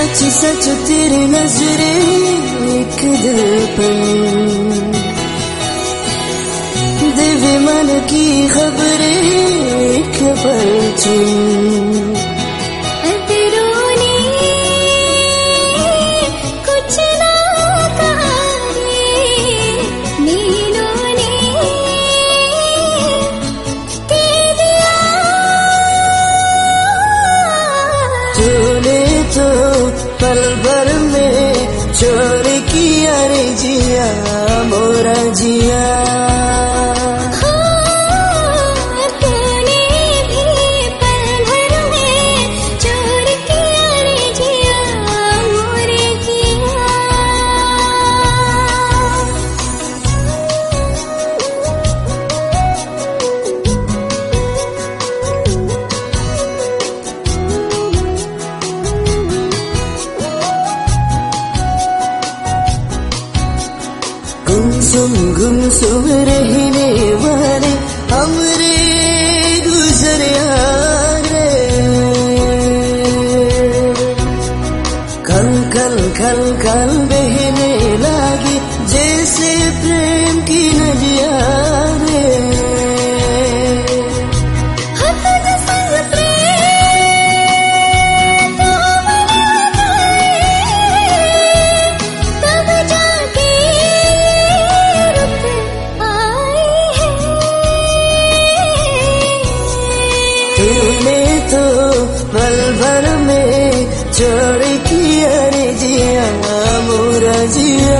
सच सच तेरे नजरे एक दर्पण दिव्य मन की खबरें एक परचून पल भर में चोर की अरे जिया मोरा जिया गुमसुम रहने वाले हमरे गुजर रे कल कल कल कल बहने लगी में छोड़ किया रे जिया मोरा जिया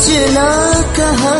कुछ ना कहा